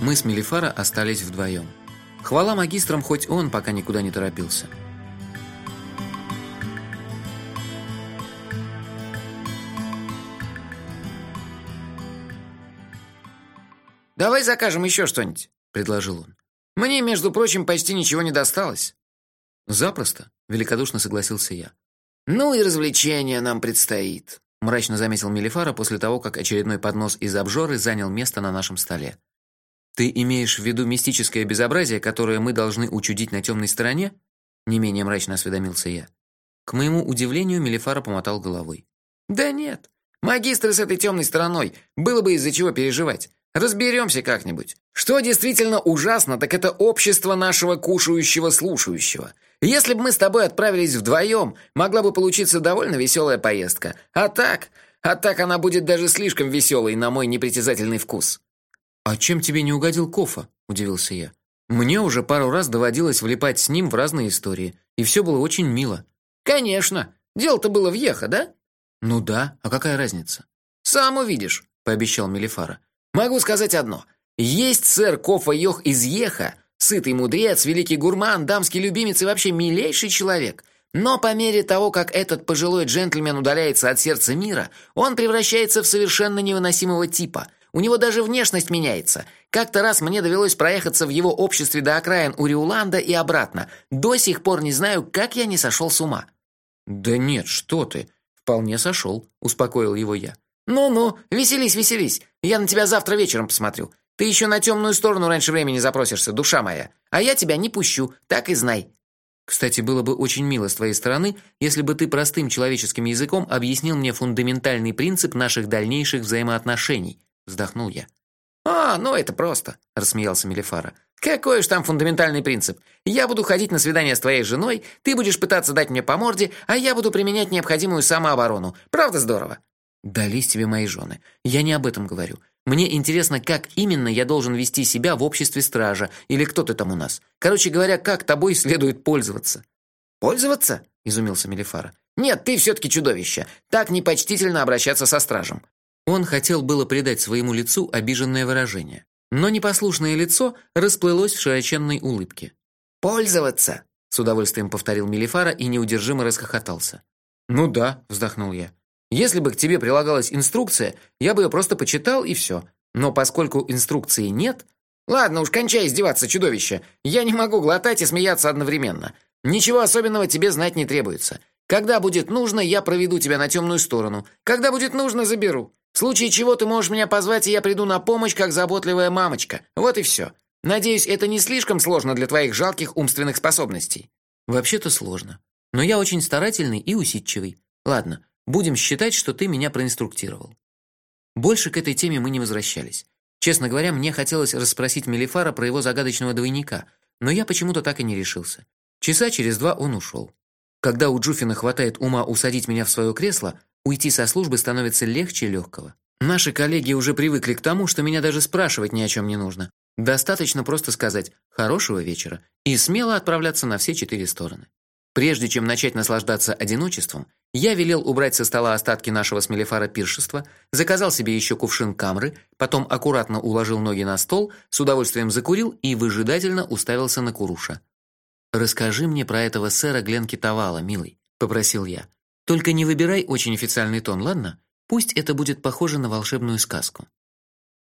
Мы с Мелифара остались вдвоем. Хвала магистрам, хоть он пока никуда не торопился. Давай закажем еще что-нибудь, предложил он. Мне, между прочим, почти ничего не досталось. Запросто, великодушно согласился я. Ну и развлечения нам предстоит, мрачно заметил Мелифара после того, как очередной поднос из обжоры занял место на нашем столе. Ты имеешь в виду мистическое безобразие, которое мы должны учудить на темной стороне? Не менее мрачно осведомился я. К моему удивлению, Мелифара помотал головой. Да нет. Магистры с этой темной стороной, было бы из-за чего переживать. Разберемся как-нибудь. Что действительно ужасно, так это общество нашего кушающего-слушающего. Если бы мы с тобой отправились вдвоем, могла бы получиться довольно веселая поездка. А так, а так она будет даже слишком веселой на мой непритязательный вкус. А чем тебе не угодил Кофа? удивился я. Мне уже пару раз доводилось влипать с ним в разные истории, и все было очень мило. Конечно. Дело-то было в Еха, да? Ну да, а какая разница? Сам увидишь, пообещал Мелифара. Могу сказать одно. Есть сэр Кофа Йох из Еха, сытый мудрец, великий гурман, дамский любимец и вообще милейший человек. Но по мере того, как этот пожилой джентльмен удаляется от сердца мира, он превращается в совершенно невыносимого типа. У него даже внешность меняется. Как-то раз мне довелось проехаться в его обществе до окраин Уриуланда и обратно. До сих пор не знаю, как я не сошел с ума. Да нет, что ты? Вполне сошел, успокоил его я. «Ну-ну, веселись, веселись. Я на тебя завтра вечером посмотрю. Ты еще на темную сторону раньше времени запросишься, душа моя. А я тебя не пущу, так и знай». Кстати, было бы очень мило с твоей стороны, если бы ты простым человеческим языком объяснил мне фундаментальный принцип наших дальнейших взаимоотношений, вздохнул я. А, ну это просто, рассмеялся Мелифара. Какой уж там фундаментальный принцип? Я буду ходить на свидание с твоей женой, ты будешь пытаться дать мне по морде, а я буду применять необходимую самооборону. Правда здорово? Дались тебе мои жены. Я не об этом говорю. Мне интересно, как именно я должен вести себя в обществе стража или кто ты там у нас. Короче говоря, как тобой следует пользоваться. Пользоваться? изумился Мелифара. Нет, ты все таки чудовище. Так непочтительно обращаться со стражем. Он хотел было придать своему лицу обиженное выражение, но непослушное лицо расплылось в широченной улыбке. Пользоваться, с удовольствием повторил Мелифара и неудержимо расхохотался. Ну да, вздохнул я. Если бы к тебе прилагалась инструкция, я бы ее просто почитал и все. Но поскольку инструкции нет, ладно, уж кончай издеваться, чудовище. Я не могу глотать и смеяться одновременно. Ничего особенного тебе знать не требуется. Когда будет нужно, я проведу тебя на темную сторону. Когда будет нужно, заберу. В случае чего ты можешь меня позвать, и я приду на помощь, как заботливая мамочка. Вот и все. Надеюсь, это не слишком сложно для твоих жалких умственных способностей. Вообще-то сложно. Но я очень старательный и усидчивый. Ладно, Будем считать, что ты меня проинструктировал. Больше к этой теме мы не возвращались. Честно говоря, мне хотелось расспросить Мелифара про его загадочного двойника, но я почему-то так и не решился. Часа через два он ушел. Когда у Джуфина хватает ума усадить меня в свое кресло, уйти со службы становится легче легкого. Наши коллеги уже привыкли к тому, что меня даже спрашивать ни о чем не нужно. Достаточно просто сказать: "Хорошего вечера" и смело отправляться на все четыре стороны. Прежде чем начать наслаждаться одиночеством, я велел убрать со стола остатки нашего с пиршества, заказал себе еще кувшин камры, потом аккуратно уложил ноги на стол, с удовольствием закурил и выжидательно уставился на Куруша. Расскажи мне про этого сэра Гленкитовала, милый, попросил я. Только не выбирай очень официальный тон, ладно? Пусть это будет похоже на волшебную сказку.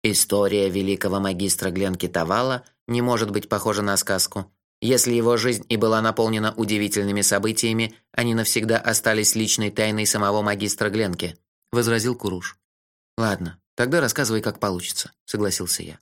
История великого магистра Гленкитовала не может быть похожа на сказку, если его жизнь и была наполнена удивительными событиями, они навсегда остались личной тайной самого магистра Гленки, возразил Куруш. Ладно, тогда рассказывай, как получится, согласился я.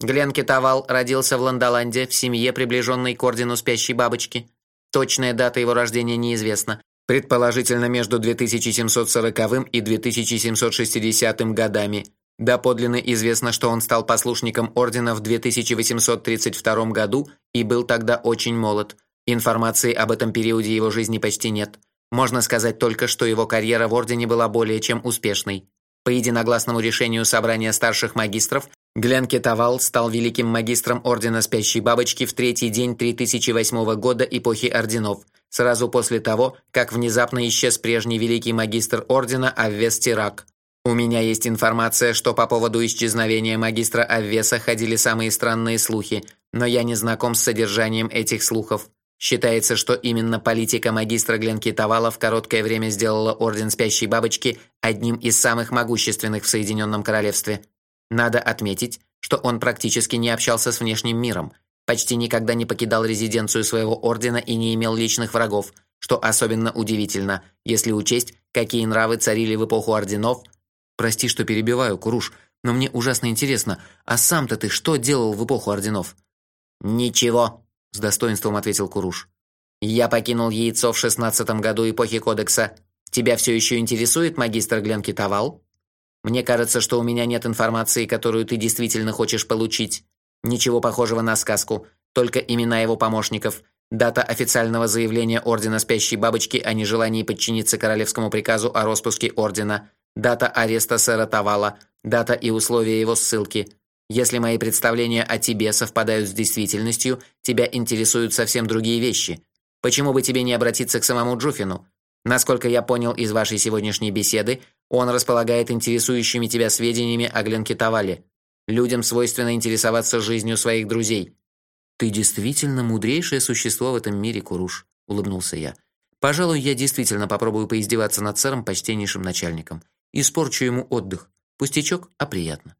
Гленки Тавал родился в Ландоланде в семье, приближенной к ордену спящей бабочки. Точная дата его рождения неизвестна. Предположительно между 2740 и 2760 годами. Доподлинно известно, что он стал послушником ордена в 2832 году и был тогда очень молод. Информации об этом периоде его жизни почти нет. Можно сказать только, что его карьера в ордене была более чем успешной. По единогласному решению собрания старших магистров, Глен Кетавал стал великим магистром ордена Спящей бабочки в третий день 3008 года эпохи орденов, сразу после того, как внезапно исчез прежний великий магистр ордена Аввес Тирак. У меня есть информация, что по поводу исчезновения магистра Аввеса ходили самые странные слухи, но я не знаком с содержанием этих слухов. Считается, что именно политика магистра Гленки Тавала в короткое время сделала Орден Спящей Бабочки одним из самых могущественных в Соединенном Королевстве. Надо отметить, что он практически не общался с внешним миром, почти никогда не покидал резиденцию своего ордена и не имел личных врагов, что особенно удивительно, если учесть, какие нравы царили в эпоху орденов – Прости, что перебиваю, Куруш, но мне ужасно интересно, а сам-то ты что делал в эпоху орденов? Ничего, с достоинством ответил Куруш. Я покинул яйцо в шестнадцатом году эпохи кодекса. Тебя все еще интересует магистр Гленки Тавал? Мне кажется, что у меня нет информации, которую ты действительно хочешь получить. Ничего похожего на сказку, только имена его помощников, дата официального заявления ордена Спящей бабочки о нежелании подчиниться королевскому приказу о распуске ордена, дата ареста сэра Тавала, дата и условия его ссылки. Если мои представления о тебе совпадают с действительностью, тебя интересуют совсем другие вещи. Почему бы тебе не обратиться к самому Джуфину? Насколько я понял из вашей сегодняшней беседы, он располагает интересующими тебя сведениями о Гленке Тавале. Людям свойственно интересоваться жизнью своих друзей. Ты действительно мудрейшее существо в этом мире, Куруш, улыбнулся я. Пожалуй, я действительно попробую поиздеваться над сэром почтеннейшим начальником. Испорчу ему отдых. Пустячок, а приятно.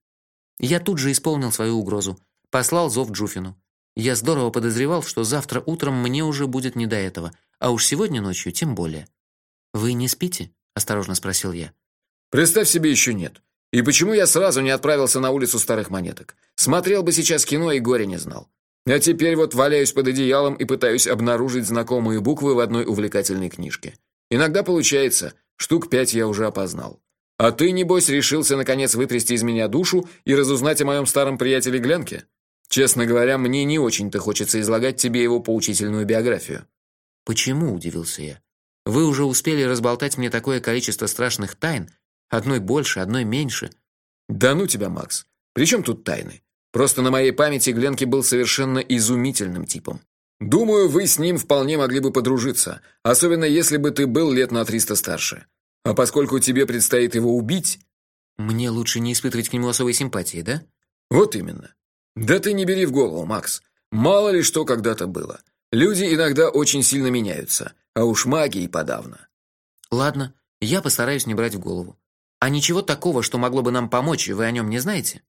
Я тут же исполнил свою угрозу, послал зов Джуфину. Я здорово подозревал, что завтра утром мне уже будет не до этого, а уж сегодня ночью тем более. Вы не спите? осторожно спросил я. Представь себе еще нет. И почему я сразу не отправился на улицу старых монеток? Смотрел бы сейчас кино и горе не знал. А теперь вот валяюсь под одеялом и пытаюсь обнаружить знакомые буквы в одной увлекательной книжке. Иногда получается, штук пять я уже опознал. А ты небось решился наконец вытрясти из меня душу и разузнать о моем старом приятеле Гленке? Честно говоря, мне не очень-то хочется излагать тебе его поучительную биографию. Почему, удивился я. Вы уже успели разболтать мне такое количество страшных тайн, одной больше, одной меньше. Да ну тебя, Макс. Причем тут тайны? Просто на моей памяти Гленки был совершенно изумительным типом. Думаю, вы с ним вполне могли бы подружиться, особенно если бы ты был лет на триста старше. А поскольку тебе предстоит его убить, мне лучше не испытывать к нему особой симпатии, да? Вот именно. Да ты не бери в голову, Макс. Мало ли что когда-то было. Люди иногда очень сильно меняются, а уж маги и подавно. Ладно, я постараюсь не брать в голову. А ничего такого, что могло бы нам помочь, вы о нем не знаете?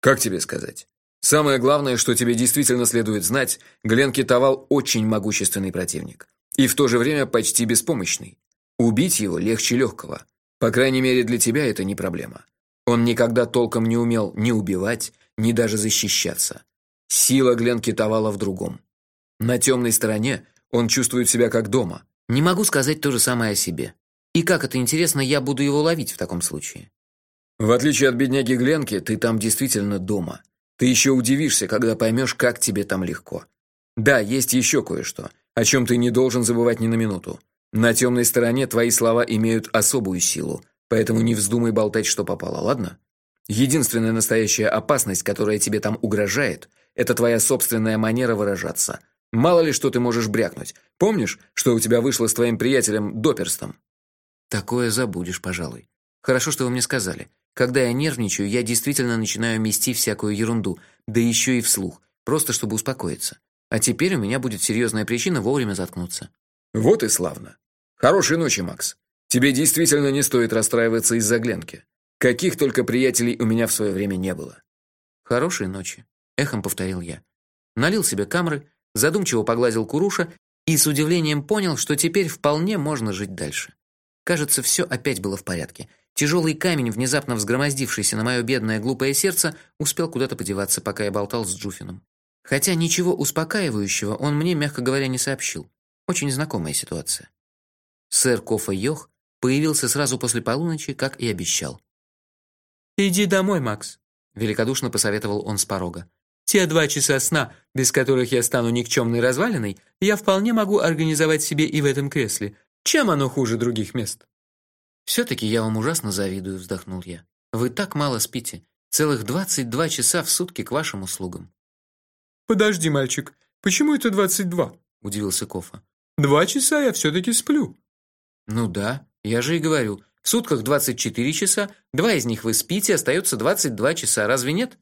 Как тебе сказать? Самое главное, что тебе действительно следует знать, Глен Китовал очень могущественный противник и в то же время почти беспомощный. Убить его легче легкого. По крайней мере, для тебя это не проблема. Он никогда толком не умел ни убивать, ни даже защищаться. Сила Гленки Тавала в другом. На темной стороне он чувствует себя как дома. Не могу сказать то же самое о себе. И как это интересно, я буду его ловить в таком случае. В отличие от бедняги Гленки, ты там действительно дома. Ты еще удивишься, когда поймешь, как тебе там легко. Да, есть еще кое-что, о чем ты не должен забывать ни на минуту. На темной стороне твои слова имеют особую силу, поэтому не вздумай болтать, что попало, ладно? Единственная настоящая опасность, которая тебе там угрожает, это твоя собственная манера выражаться. Мало ли что ты можешь брякнуть. Помнишь, что у тебя вышло с твоим приятелем Доперстом? Такое забудешь, пожалуй. Хорошо, что вы мне сказали. Когда я нервничаю, я действительно начинаю мести всякую ерунду, да еще и вслух, просто чтобы успокоиться. А теперь у меня будет серьезная причина вовремя заткнуться. Вот и славно. Хорошей ночи, Макс. Тебе действительно не стоит расстраиваться из-за Гленки. Каких только приятелей у меня в свое время не было. Хорошей ночи, эхом повторил я. Налил себе камры, задумчиво погладил Куруша и с удивлением понял, что теперь вполне можно жить дальше. Кажется, все опять было в порядке. Тяжелый камень, внезапно взгромоздившийся на мое бедное глупое сердце, успел куда-то подеваться, пока я болтал с Джуфином. Хотя ничего успокаивающего он мне, мягко говоря, не сообщил. Очень знакомая ситуация. Сэр Кофа Йох появился сразу после полуночи, как и обещал. Иди домой, Макс, великодушно посоветовал он с порога. Те два часа сна, без которых я стану никчемной развалиной, я вполне могу организовать себе и в этом кресле. Чем оно хуже других мест? все таки я вам ужасно завидую, вздохнул я. Вы так мало спите, целых двадцать два часа в сутки к вашим услугам. Подожди, мальчик, почему это двадцать два? удивился Кофа. Два часа я все таки сплю. Ну да, я же и говорю, В сутках 24 часа, два из них вы спите, остается 22 часа, разве нет?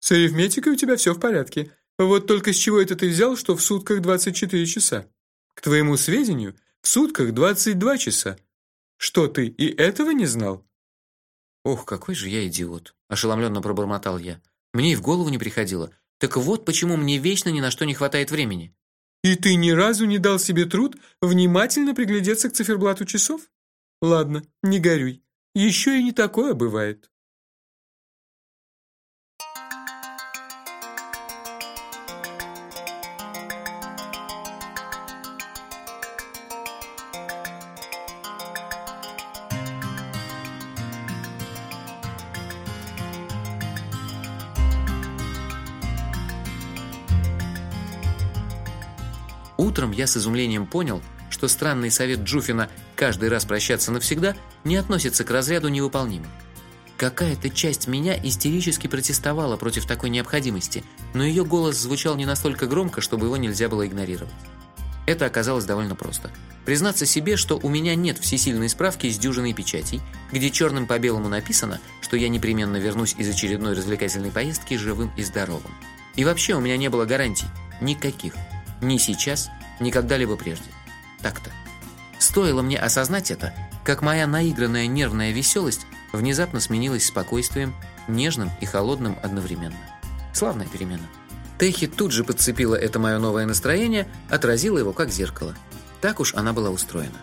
С арифметикой у тебя все в порядке. Вот только с чего это ты взял, что в сутках 24 часа? К твоему сведению, в сутках 22 часа. Что ты и этого не знал? Ох, какой же я идиот, ошеломленно пробормотал я. Мне и в голову не приходило. Так вот почему мне вечно ни на что не хватает времени. И ты ни разу не дал себе труд внимательно приглядеться к циферблату часов? Ладно, не горюй. Еще и не такое бывает. Я с изумлением понял, что странный совет Джуфина каждый раз прощаться навсегда не относится к разряду невыполнимых. Какая-то часть меня истерически протестовала против такой необходимости, но ее голос звучал не настолько громко, чтобы его нельзя было игнорировать. Это оказалось довольно просто. Признаться себе, что у меня нет всесильной справки с дюжиной печатей, где черным по белому написано, что я непременно вернусь из очередной развлекательной поездки живым и здоровым. И вообще у меня не было гарантий никаких. Ни сейчас, ни когда-либо прежде. Так-то. Стоило мне осознать это, как моя наигранная нервная веселость внезапно сменилась спокойствием, нежным и холодным одновременно. Славная перемена. Техи тут же подцепила это мое новое настроение, отразила его как зеркало. Так уж она была устроена.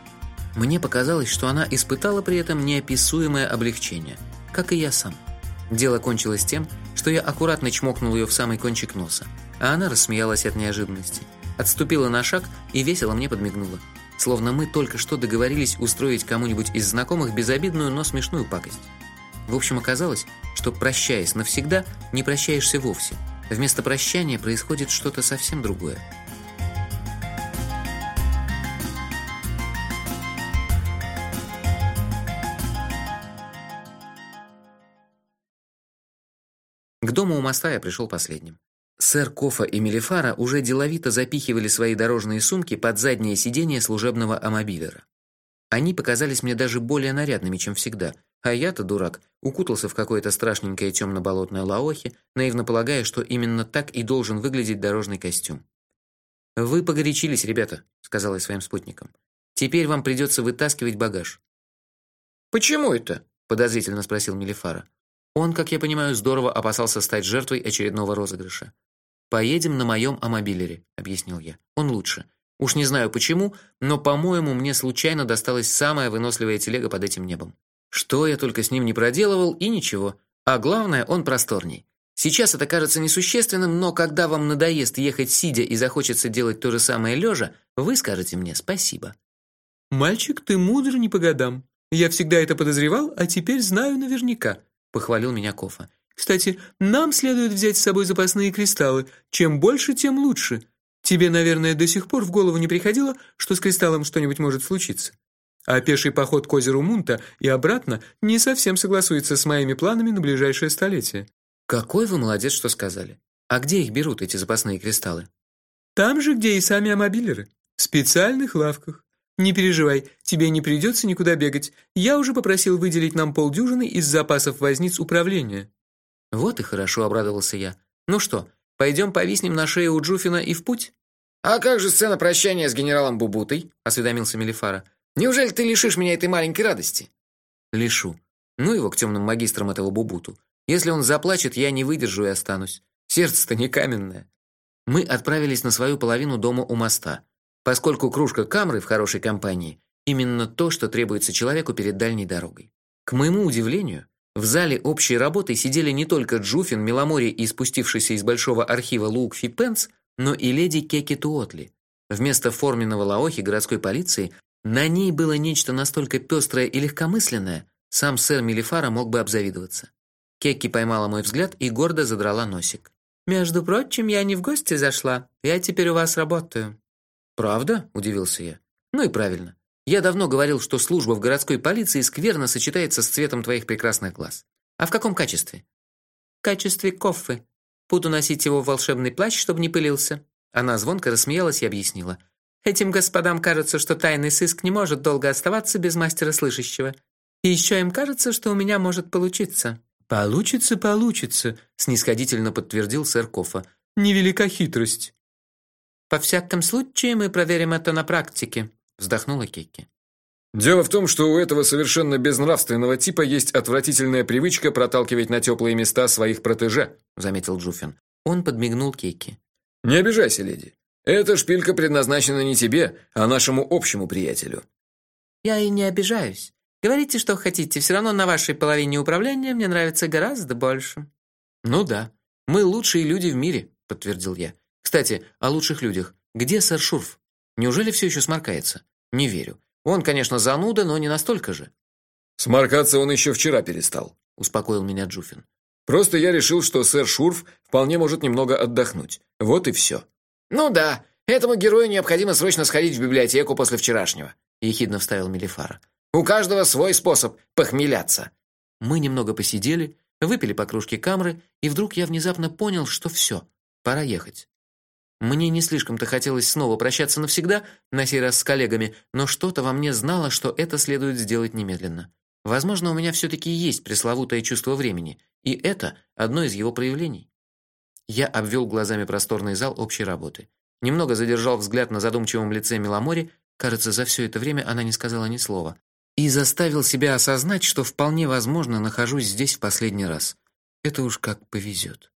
Мне показалось, что она испытала при этом неописуемое облегчение, как и я сам. Дело кончилось тем, что я аккуратно чмокнул ее в самый кончик носа, а она рассмеялась от неожиданности отступила на шаг и весело мне подмигнула, словно мы только что договорились устроить кому-нибудь из знакомых безобидную, но смешную пакость. В общем, оказалось, что прощаясь навсегда, не прощаешься вовсе. Вместо прощания происходит что-то совсем другое. К дому у моста я пришел последним. Сэр Кофа и Мелифара уже деловито запихивали свои дорожные сумки под заднее сиденье служебного амобилера. Они показались мне даже более нарядными, чем всегда, а я-то, дурак, укутался в какое-то страшненькое темно болотное лаохи, наивно полагая, что именно так и должен выглядеть дорожный костюм. «Вы погорячились, ребята», — сказала я своим спутникам. «Теперь вам придется вытаскивать багаж». «Почему это?» — подозрительно спросил Мелифара. Он, как я понимаю, здорово опасался стать жертвой очередного розыгрыша. Поедем на моем амобилере, объяснил я. Он лучше. Уж не знаю почему, но, по-моему, мне случайно досталась самая выносливая телега под этим небом. Что я только с ним не проделывал, и ничего. А главное, он просторней. Сейчас это кажется несущественным, но когда вам надоест ехать сидя и захочется делать то же самое лежа, вы скажете мне спасибо. Мальчик, ты мудр не по годам. Я всегда это подозревал, а теперь знаю наверняка, похвалил меня Кофа. Кстати, нам следует взять с собой запасные кристаллы. Чем больше, тем лучше. Тебе, наверное, до сих пор в голову не приходило, что с кристаллом что-нибудь может случиться. А пеший поход к озеру Мунта и обратно не совсем согласуется с моими планами на ближайшее столетие. Какой вы молодец, что сказали. А где их берут эти запасные кристаллы? Там же, где и сами амобилеры, в специальных лавках. Не переживай, тебе не придется никуда бегать. Я уже попросил выделить нам полдюжины из запасов возниц управления. Вот и хорошо, обрадовался я. Ну что, пойдем повиснем на шее у Джуфина и в путь? А как же сцена прощания с генералом Бубутой? осведомился Мелифара. Неужели ты лишишь меня этой маленькой радости? Лишу. Ну его к темным магистрам этого Бубуту. Если он заплачет, я не выдержу и останусь. Сердце-то не каменное. Мы отправились на свою половину дома у моста, поскольку кружка камры в хорошей компании именно то, что требуется человеку перед дальней дорогой. К моему удивлению, в зале общей работы сидели не только Джуфин, Меломори и спустившийся из большого архива Лук Фипенс, но и леди Кеки Туотли. Вместо форменного лаохи городской полиции на ней было нечто настолько пестрое и легкомысленное, сам сэр Мелифара мог бы обзавидоваться. Кеки поймала мой взгляд и гордо задрала носик. Между прочим, я не в гости зашла. Я теперь у вас работаю. Правда? удивился я. Ну и правильно. Я давно говорил, что служба в городской полиции скверно сочетается с цветом твоих прекрасных глаз. А в каком качестве? В качестве кофе. Буду носить его в волшебный плащ, чтобы не пылился. Она звонко рассмеялась и объяснила: Этим господам кажется, что тайный сыск не может долго оставаться без мастера слышащего. И еще им кажется, что у меня может получиться. Получится, получится, снисходительно подтвердил сэр Кофа. Невелика хитрость. По всяком случаю, мы проверим это на практике, вздохнула Кикки. Дело в том, что у этого совершенно безнравственного типа есть отвратительная привычка проталкивать на теплые места своих протеже, заметил Джуфин. Он подмигнул Кикки. Не обижайся, леди. Эта шпилька предназначена не тебе, а нашему общему приятелю. Я и не обижаюсь. Говорите, что хотите, все равно на вашей половине управления мне нравится гораздо больше. Ну да, мы лучшие люди в мире, подтвердил я. Кстати, о лучших людях. Где сэр Шурф? Неужели все еще сморкается? Не верю. Он, конечно, зануда, но не настолько же. Сморкаться он еще вчера перестал, успокоил меня Джуфин. Просто я решил, что сэр Шурф вполне может немного отдохнуть. Вот и все. Ну да, этому герою необходимо срочно сходить в библиотеку после вчерашнего, ехидно вставил Мелифара. У каждого свой способ похмеляться. Мы немного посидели, выпили по кружке камры, и вдруг я внезапно понял, что все, пора ехать. Мне не слишком-то хотелось снова прощаться навсегда, на сей раз с коллегами, но что-то во мне знало, что это следует сделать немедленно. Возможно, у меня все таки есть пресловутое чувство времени, и это одно из его проявлений. Я обвел глазами просторный зал общей работы. Немного задержал взгляд на задумчивом лице Миломори, кажется, за все это время она не сказала ни слова, и заставил себя осознать, что вполне возможно нахожусь здесь в последний раз. Это уж как повезет.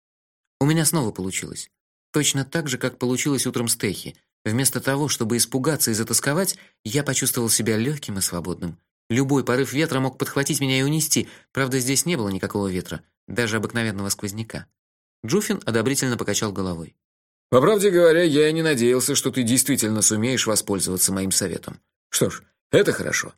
У меня снова получилось. Точно так же, как получилось утром с Техи. Вместо того, чтобы испугаться и затасковать, я почувствовал себя легким и свободным. Любой порыв ветра мог подхватить меня и унести. Правда, здесь не было никакого ветра, даже обыкновенного сквозняка. Джуфин одобрительно покачал головой. По правде говоря, я и не надеялся, что ты действительно сумеешь воспользоваться моим советом. Что ж, это хорошо.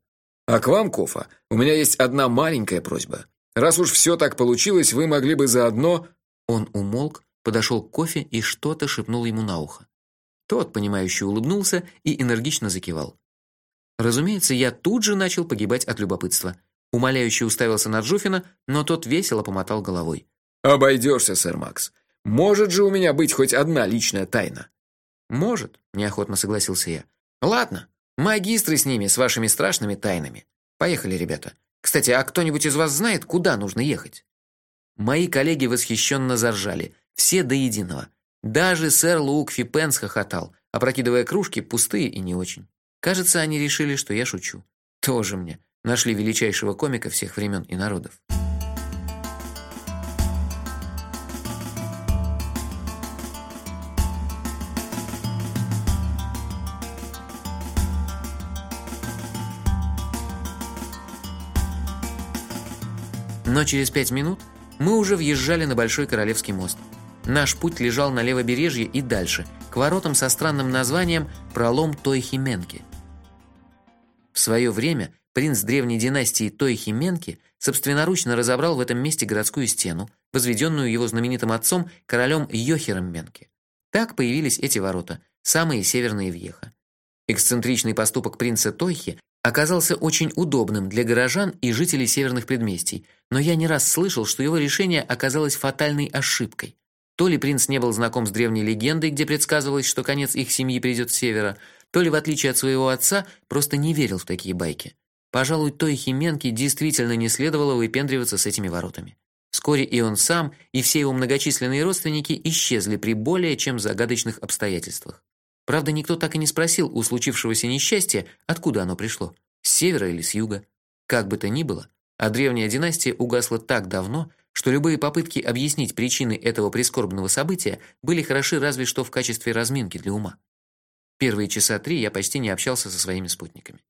А к вам, Кофа, у меня есть одна маленькая просьба. Раз уж все так получилось, вы могли бы заодно Он умолк, подошел к кофе и что-то шепнул ему на ухо. Тот, понимающе улыбнулся и энергично закивал. Разумеется, я тут же начал погибать от любопытства. Умоляюще уставился на Джуфина, но тот весело помотал головой. Обойдешься, сэр Макс. Может же у меня быть хоть одна личная тайна? Может, неохотно согласился я. Ладно, магистры с ними, с вашими страшными тайнами. Поехали, ребята. Кстати, а кто-нибудь из вас знает, куда нужно ехать? Мои коллеги восхищенно заржали. Все до единого. Даже сэр Лук Фипенс хохотал, опрокидывая кружки, пустые и не очень. Кажется, они решили, что я шучу. Тоже мне. Нашли величайшего комика всех времен и народов. Но через пять минут мы уже въезжали на Большой Королевский мост. Наш путь лежал на левобережье и дальше, к воротам со странным названием Пролом Тойхименки. В свое время принц древней династии Тойхименки собственноручно разобрал в этом месте городскую стену, возведенную его знаменитым отцом королем Йохером Менки. Так появились эти ворота, самые северные в Еха. Эксцентричный поступок принца Тойхи оказался очень удобным для горожан и жителей северных предместий, но я не раз слышал, что его решение оказалось фатальной ошибкой. То ли принц не был знаком с древней легендой, где предсказывалось, что конец их семьи придет с севера, то ли в отличие от своего отца, просто не верил в такие байки. Пожалуй, той Хименке действительно не следовало выпендриваться с этими воротами. Вскоре и он сам, и все его многочисленные родственники исчезли при более чем загадочных обстоятельствах. Правда, никто так и не спросил у случившегося несчастья, откуда оно пришло: с севера или с юга. Как бы то ни было, а древняя династия угасла так давно, что любые попытки объяснить причины этого прискорбного события были хороши разве что в качестве разминки для ума. Первые часа три я почти не общался со своими спутниками.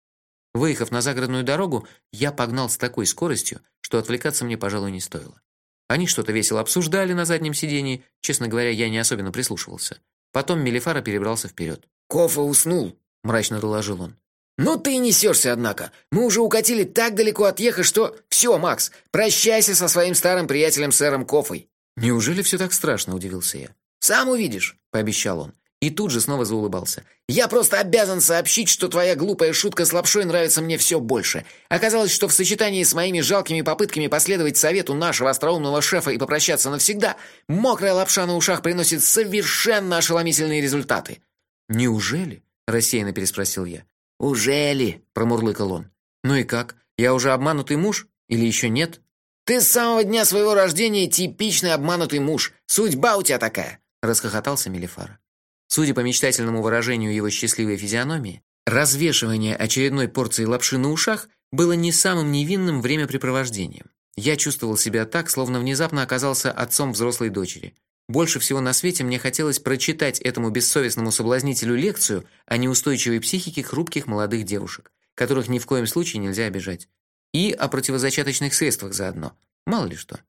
Выехав на загородную дорогу, я погнал с такой скоростью, что отвлекаться мне, пожалуй, не стоило. Они что-то весело обсуждали на заднем сидении, честно говоря, я не особенно прислушивался. Потом Мелифара перебрался вперед. Кофа уснул, мрачно доложил он. Ну ты и несешься, однако. Мы уже укатили так далеко от Еха, что все, Макс, прощайся со своим старым приятелем сэром Кофой. Неужели все так страшно, удивился я. Сам увидишь, пообещал он. И тут же снова заулыбался. Я просто обязан сообщить, что твоя глупая шутка с лапшой нравится мне все больше. Оказалось, что в сочетании с моими жалкими попытками последовать совету нашего остроумного шефа и попрощаться навсегда, мокрая лапша на ушах приносит совершенно ошеломительные результаты. Неужели? рассеянно переспросил я. «Уже ли?» – промурлыкал он. «Ну и как? Я уже обманутый муж или еще нет? Ты с самого дня своего рождения типичный обманутый муж. Судьба у тебя такая, расхохотался Мелифара. Судя по мечтательному выражению его счастливой физиономии, развешивание очередной порции лапши на ушах было не самым невинным времяпрепровождением. Я чувствовал себя так, словно внезапно оказался отцом взрослой дочери. Больше всего на свете мне хотелось прочитать этому бессовестному соблазнителю лекцию о неустойчивой психике хрупких молодых девушек, которых ни в коем случае нельзя обижать, и о противозачаточных средствах заодно. Мало ли что.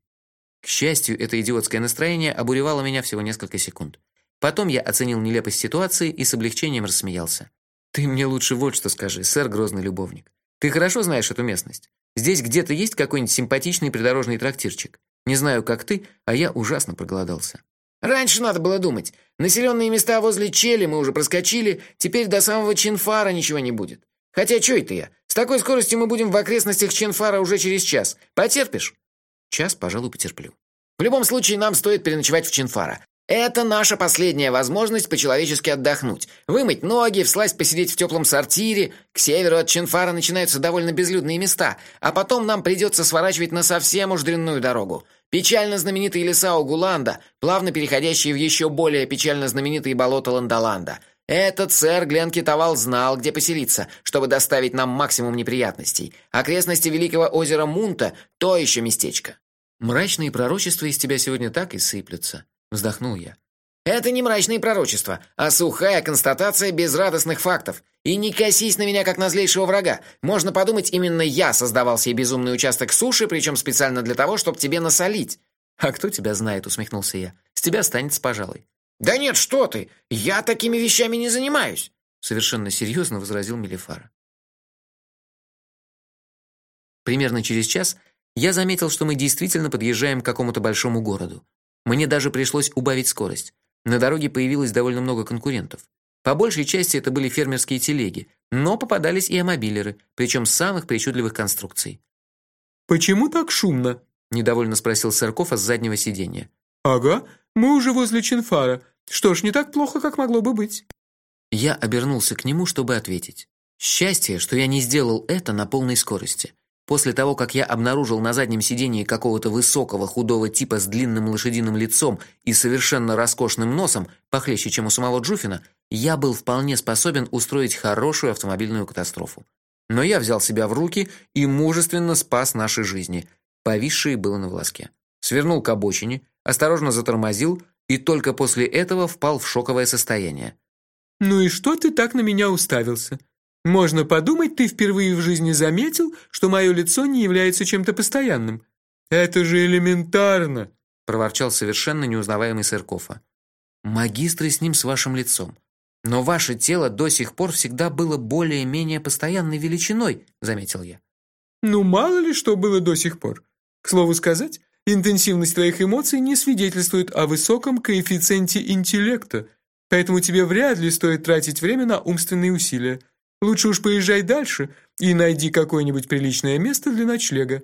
К счастью, это идиотское настроение обуревало меня всего несколько секунд. Потом я оценил нелепость ситуации и с облегчением рассмеялся. Ты мне лучше вот что скажи, сэр грозный любовник. Ты хорошо знаешь эту местность. Здесь где-то есть какой-нибудь симпатичный придорожный трактирчик. Не знаю, как ты, а я ужасно проголодался. Раньше надо было думать. Населенные места возле Чели мы уже проскочили, теперь до самого Чинфара ничего не будет. Хотя что это я? С такой скоростью мы будем в окрестностях Чинфара уже через час. Потерпишь? Час, пожалуй, потерплю. В любом случае нам стоит переночевать в Чинфара. Это наша последняя возможность по-человечески отдохнуть. Вымыть ноги, всласть посидеть в теплом сортире. К северу от Чинфара начинаются довольно безлюдные места, а потом нам придется сворачивать на совсем уж дрянную дорогу. Печально знаменитые леса Угуланда, плавно переходящие в еще более печально знаменитые болота Ландоланда. Этот сэр Глен Китовал знал, где поселиться, чтобы доставить нам максимум неприятностей. Окрестности Великого озера Мунта – то еще местечко. Мрачные пророчества из тебя сегодня так и сыплются вздохнул я. Это не мрачные пророчества, а сухая констатация безрадостных фактов. И не косись на меня как на злейшего врага. Можно подумать, именно я создавал себе безумный участок суши, причем специально для того, чтобы тебе насолить. А кто тебя знает, усмехнулся я. С тебя останется, пожалуй. Да нет, что ты? Я такими вещами не занимаюсь, совершенно серьезно возразил Мелифара. Примерно через час я заметил, что мы действительно подъезжаем к какому-то большому городу. Мне даже пришлось убавить скорость. На дороге появилось довольно много конкурентов. По большей части это были фермерские телеги, но попадались и амобилеры, причем самых причудливых конструкций. Почему так шумно? недовольно спросил Сырков с заднего сиденья. Ага, мы уже возле Чинфара. Что ж, не так плохо, как могло бы быть. Я обернулся к нему, чтобы ответить. Счастье, что я не сделал это на полной скорости. После того, как я обнаружил на заднем сидении какого-то высокого худого типа с длинным лошадиным лицом и совершенно роскошным носом, похлеще, чем у самого Джуфина, я был вполне способен устроить хорошую автомобильную катастрофу. Но я взял себя в руки и мужественно спас наши жизни, повисшие было на волоске. Свернул к обочине, осторожно затормозил и только после этого впал в шоковое состояние. Ну и что ты так на меня уставился? Можно подумать, ты впервые в жизни заметил, что мое лицо не является чем-то постоянным. Это же элементарно, проворчал совершенно неузнаваемый Сыркова. Магистры с ним с вашим лицом. Но ваше тело до сих пор всегда было более-менее постоянной величиной, заметил я. Ну мало ли что было до сих пор. К слову сказать, интенсивность твоих эмоций не свидетельствует о высоком коэффициенте интеллекта, поэтому тебе вряд ли стоит тратить время на умственные усилия. Лучше уж поезжай дальше и найди какое-нибудь приличное место для ночлега.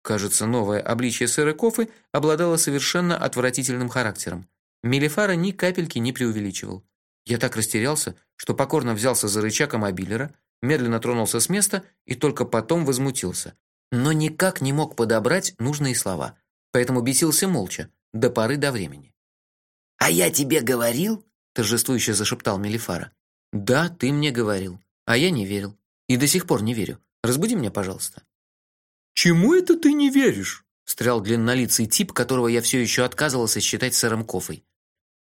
Кажется, новое обличье сэра Кофы обладало совершенно отвратительным характером. Мелифара ни капельки не преувеличивал. Я так растерялся, что покорно взялся за рычаг мобилера, медленно тронулся с места и только потом возмутился, но никак не мог подобрать нужные слова. Поэтому бесился молча до поры до времени. А я тебе говорил, торжествующе зашептал Мелифара. Да, ты мне говорил. А я не верил. И до сих пор не верю. Разбуди меня, пожалуйста. Чему это ты не веришь? встрял длиннолицый тип, которого я все еще отказывался считать сэром Кофой.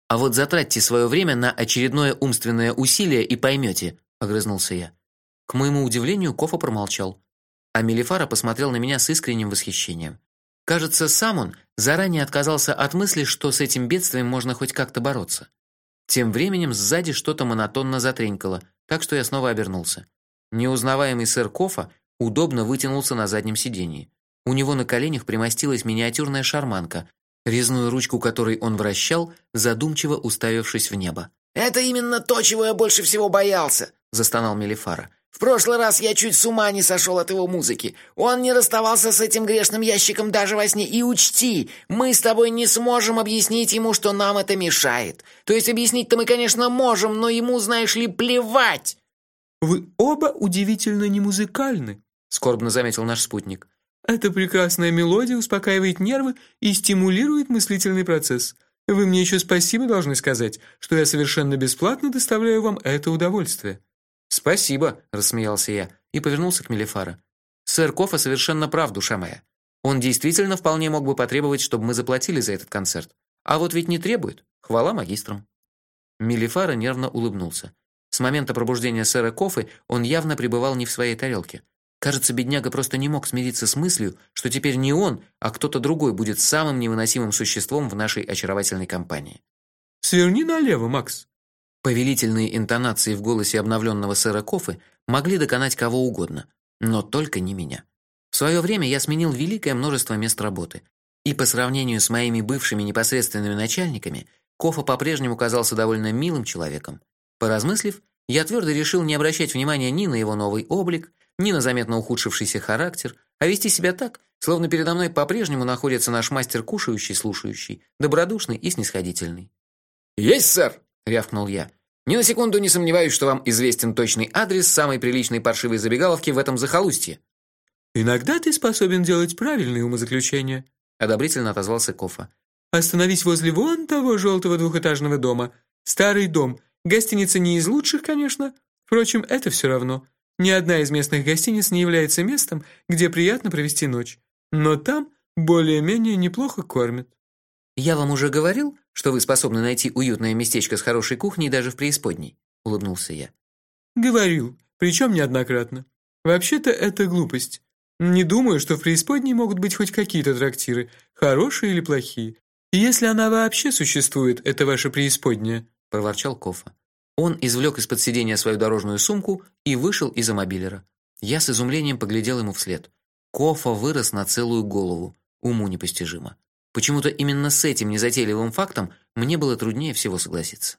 А вот затратьте свое время на очередное умственное усилие и поймете», — огрызнулся я. К моему удивлению, Кофа промолчал, а Мелифара посмотрел на меня с искренним восхищением. Кажется, сам он заранее отказался от мысли, что с этим бедствием можно хоть как-то бороться. Тем временем сзади что-то монотонно затренькало, так что я снова обернулся. Неузнаваемый сэр Кофа удобно вытянулся на заднем сиденье. У него на коленях примостилась миниатюрная шарманка, резную ручку которой он вращал, задумчиво уставившись в небо. «Это именно то, чего я больше всего боялся», – застонал Мелифара. В прошлый раз я чуть с ума не сошел от его музыки. Он не расставался с этим грешным ящиком даже во сне. И учти, мы с тобой не сможем объяснить ему, что нам это мешает. То есть объяснить-то мы, конечно, можем, но ему, знаешь ли, плевать. Вы оба удивительно не музыкальны, скорбно заметил наш спутник. Эта прекрасная мелодия успокаивает нервы и стимулирует мыслительный процесс. Вы мне еще спасибо должны сказать, что я совершенно бесплатно доставляю вам это удовольствие. Спасибо, рассмеялся я и повернулся к Мелифара. Сэр Кофа совершенно прав, душа моя. Он действительно вполне мог бы потребовать, чтобы мы заплатили за этот концерт. А вот ведь не требует. Хвала магистрам. Мелифара нервно улыбнулся. С момента пробуждения сэра Кофы он явно пребывал не в своей тарелке. Кажется, бедняга просто не мог смириться с мыслью, что теперь не он, а кто-то другой будет самым невыносимым существом в нашей очаровательной компании. Сверни налево, Макс. Повелительные интонации в голосе обновленного сэра Кофы могли доконать кого угодно, но только не меня. В свое время я сменил великое множество мест работы, и по сравнению с моими бывшими непосредственными начальниками, Кофа по-прежнему казался довольно милым человеком. Поразмыслив, я твердо решил не обращать внимания ни на его новый облик, ни на заметно ухудшившийся характер, а вести себя так, словно передо мной по-прежнему находится наш мастер кушающий, слушающий, добродушный и снисходительный. "Есть, сэр", рявкнул я. Ни на секунду не сомневаюсь, что вам известен точный адрес самой приличной паршивой забегаловки в этом захолустье. Иногда ты способен делать правильные умозаключения, одобрительно отозвался Кофа. Остановись возле вон того желтого двухэтажного дома. Старый дом. Гостиница не из лучших, конечно. Впрочем, это все равно. Ни одна из местных гостиниц не является местом, где приятно провести ночь. Но там более-менее неплохо кормят. Я вам уже говорил, что вы способны найти уютное местечко с хорошей кухней даже в преисподней, улыбнулся я. Говорил, причем неоднократно. Вообще-то это глупость. Не думаю, что в преисподней могут быть хоть какие-то трактиры, хорошие или плохие. И если она вообще существует, это ваша преисподняя, проворчал Кофа. Он извлек из-под сиденья свою дорожную сумку и вышел из мобилера. Я с изумлением поглядел ему вслед. Кофа вырос на целую голову, уму непостижимо. Почему-то именно с этим незатейливым фактом мне было труднее всего согласиться.